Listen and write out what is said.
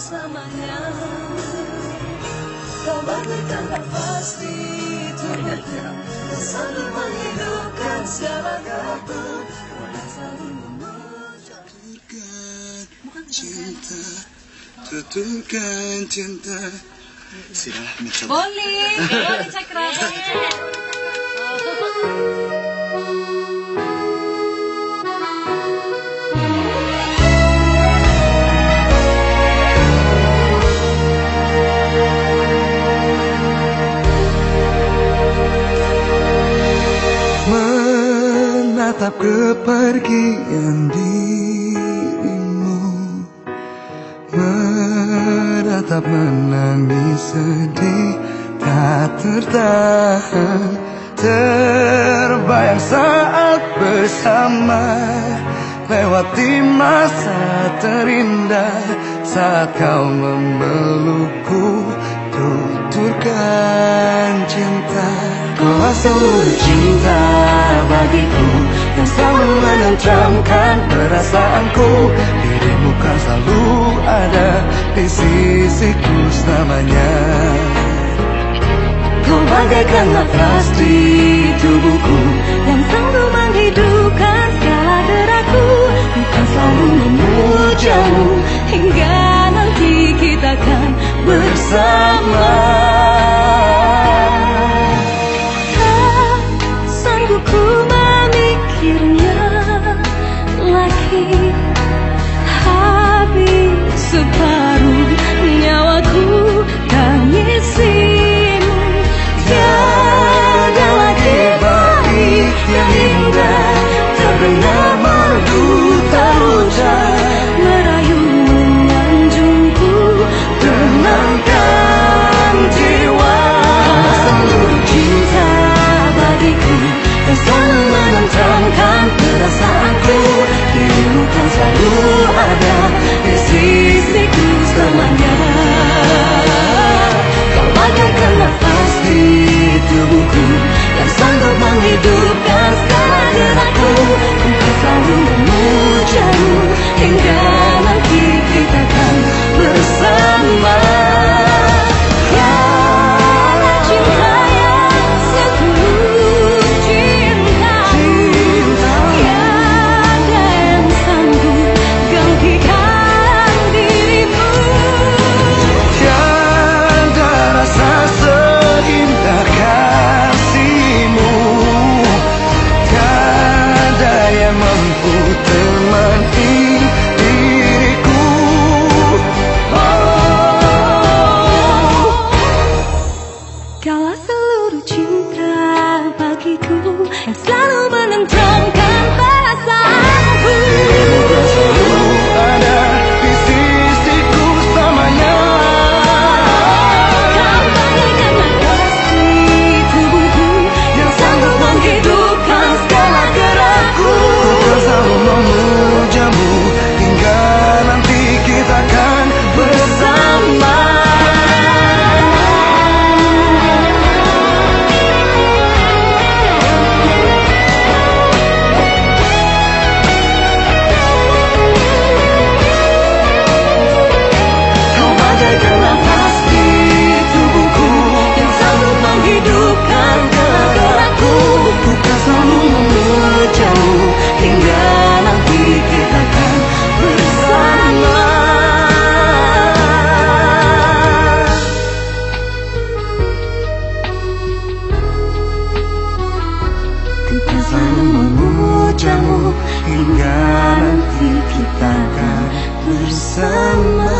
bersamanya. Kau tak pasti Tuhannya Selalu menghidupkan segala cinta Tutupkan cinta. Silahlah cinta. Boleh, boleh cakra, boleh. menatap kepergian dirimu. Meratap menangis sedih tak tertahan. Terbayang saat bersama Lewati masa terindah. Saat kau memelukku Tuturkan cinta. Kau selalu cinta bagiku yang selalu menenteramkan perasaanku. Dirimu kan selalu ada di sisiku selamanya Kau bagaikan nafas di tubuhku yang selalu menghidupkan 也不哭。wajahmu Hingga nanti kita akan bersama.